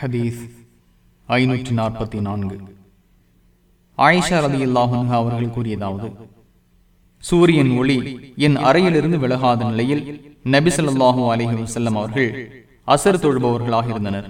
ஹதீஸ் ஐநூற்றி நாற்பத்தி நான்கு. ஆயிஷா ரதி அல்லாஹன் அவர்கள் கூறியதாவது சூரியன் ஒளி என் அறையிலிருந்து விலகாத நிலையில் நபிசல்லாஹூ அலஹி வசல்லம் அவர்கள் அசர் தொழுபவர்களாக இருந்தனர்.